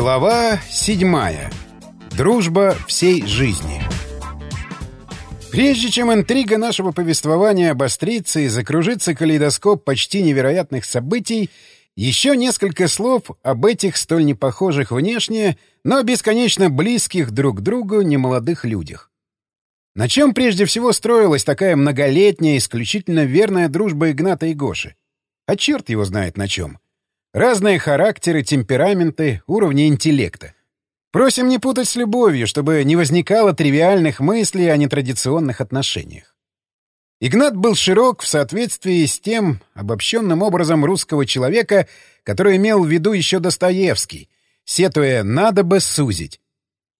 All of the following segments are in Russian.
Глава седьмая. Дружба всей жизни. Прежде чем интрига нашего повествования обострится и закружится калейдоскоп почти невероятных событий, еще несколько слов об этих столь непохожих внешне, но бесконечно близких друг к другу немолодых людях. На чем прежде всего строилась такая многолетняя, исключительно верная дружба Игната и Гоши? А черт его знает на чем. Разные характеры, темпераменты, уровни интеллекта. Просим не путать с любовью, чтобы не возникало тривиальных мыслей о нетрадиционных отношениях. Игнат был широк в соответствии с тем обобщенным образом русского человека, который имел в виду еще Достоевский, сетуя «надо бы сузить».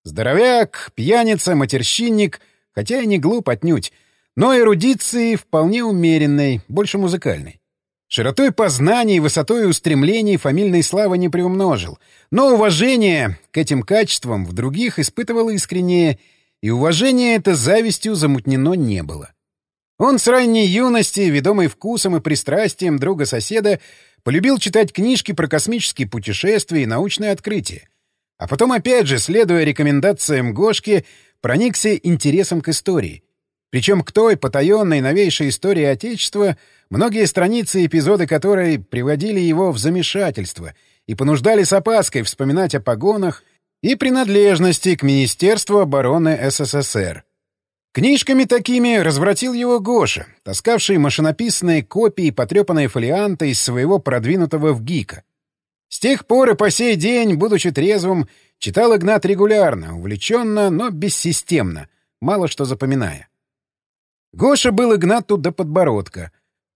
Здоровяк, пьяница, матерщинник, хотя и не глуп отнюдь, но эрудиции вполне умеренной, больше музыкальной. Широтой познаний высотой устремлений фамильной славы не приумножил, но уважение к этим качествам в других испытывал искреннее, и уважение это завистью замутнено не было. Он с ранней юности, ведомый вкусом и пристрастием друга-соседа, полюбил читать книжки про космические путешествия и научные открытия. А потом, опять же, следуя рекомендациям Гошки, проникся интересом к истории — причем к той потаенной новейшей истории Отечества, многие страницы эпизоды которой приводили его в замешательство и понуждали с опаской вспоминать о погонах и принадлежности к Министерству обороны СССР. Книжками такими развратил его Гоша, таскавший машинописные копии и потрепанные фолианты из своего продвинутого в ГИКа. С тех пор и по сей день, будучи трезвым, читал Игнат регулярно, увлеченно, но бессистемно, мало что запоминая. Гоша был Игнату до подбородка.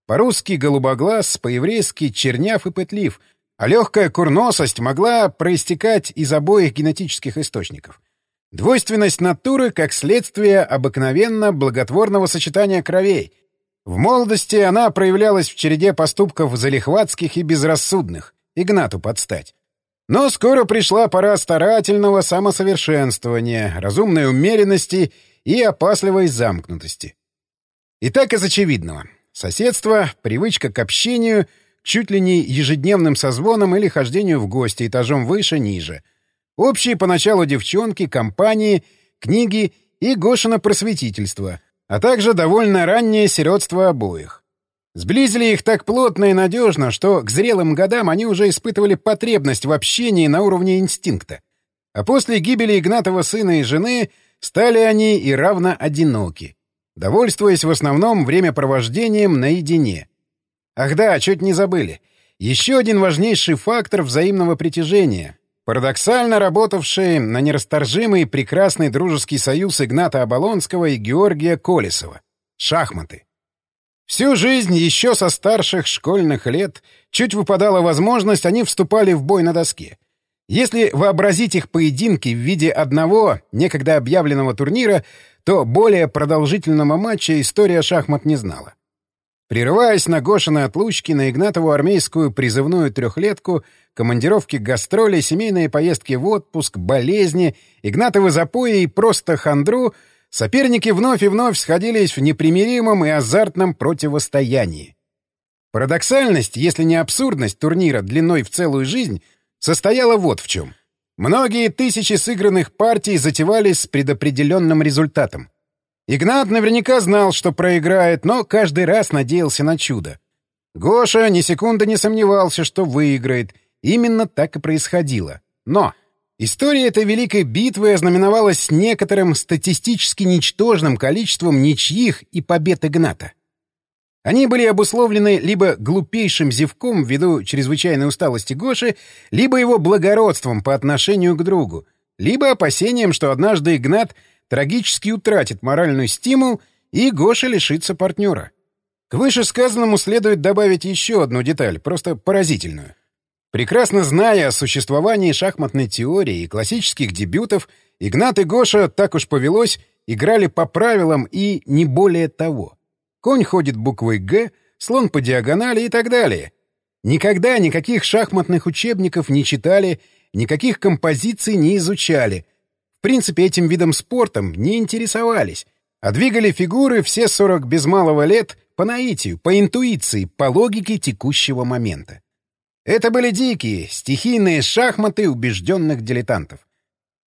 По-русски голубоглаз, по-еврейски черняв и пытлив, а легкая курносость могла проистекать из обоих генетических источников. Двойственность натуры как следствие обыкновенно благотворного сочетания кровей. В молодости она проявлялась в череде поступков залихватских и безрассудных, Игнату подстать. Но скоро пришла пора старательного самосовершенствования, разумной умеренности и опасливой замкнутости. И так из очевидного. Соседство, привычка к общению, чуть ли не ежедневным созвонам или хождению в гости этажом выше-ниже. Общие поначалу девчонки, компании, книги и Гошина просветительство, а также довольно раннее сиротство обоих. Сблизили их так плотно и надежно, что к зрелым годам они уже испытывали потребность в общении на уровне инстинкта. А после гибели Игнатова сына и жены стали они и равно одиноки довольствуясь в основном времяпровождением наедине. Ах да, чуть не забыли. Еще один важнейший фактор взаимного притяжения, парадоксально работавший на нерасторжимый прекрасный дружеский союз Игната Оболонского и Георгия Колесова — шахматы. Всю жизнь, еще со старших школьных лет, чуть выпадала возможность, они вступали в бой на доске. Если вообразить их поединки в виде одного, некогда объявленного турнира, то более продолжительного матча история шахмат не знала. Прерываясь на Гошины отлучки, на Игнатову армейскую призывную трехлетку, командировки гастроли, семейные поездки в отпуск, болезни, Игнатовы запои и просто хандру, соперники вновь и вновь сходились в непримиримом и азартном противостоянии. Парадоксальность, если не абсурдность турнира длиной в целую жизнь, состояла вот в чем — Многие тысячи сыгранных партий затевались с предопределенным результатом. Игнат наверняка знал, что проиграет, но каждый раз надеялся на чудо. Гоша ни секунды не сомневался, что выиграет. Именно так и происходило. Но история этой великой битвы ознаменовалась некоторым статистически ничтожным количеством ничьих и побед Игната. Они были обусловлены либо глупейшим зевком ввиду чрезвычайной усталости Гоши, либо его благородством по отношению к другу, либо опасением, что однажды Игнат трагически утратит моральный стимул, и Гоша лишится партнера. К вышесказанному следует добавить еще одну деталь, просто поразительную. Прекрасно зная о существовании шахматной теории и классических дебютов, Игнат и Гоша, так уж повелось, играли по правилам и не более того. Конь ходит буквой «Г», слон по диагонали и так далее. Никогда никаких шахматных учебников не читали, никаких композиций не изучали. В принципе, этим видом спортом не интересовались, а двигали фигуры все 40 без малого лет по наитию, по интуиции, по логике текущего момента. Это были дикие, стихийные шахматы убежденных дилетантов.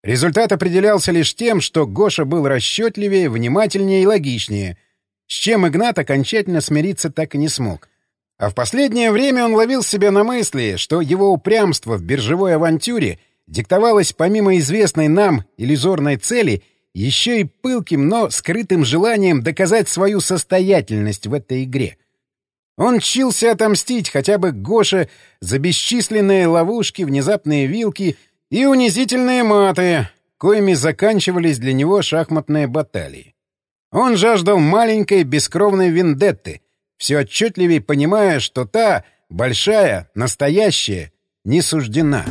Результат определялся лишь тем, что Гоша был расчетливее, внимательнее и логичнее, с чем Игнат окончательно смириться так и не смог. А в последнее время он ловил себя на мысли, что его упрямство в биржевой авантюре диктовалось помимо известной нам иллюзорной цели еще и пылким, но скрытым желанием доказать свою состоятельность в этой игре — он чился отомстить хотя бы Гоше за бесчисленные ловушки, внезапные вилки и унизительные маты, коими заканчивались для него шахматные баталии. Он жаждал маленькой бескровной вендетты, все отчетливее понимая, что та, большая, настоящая, не суждена.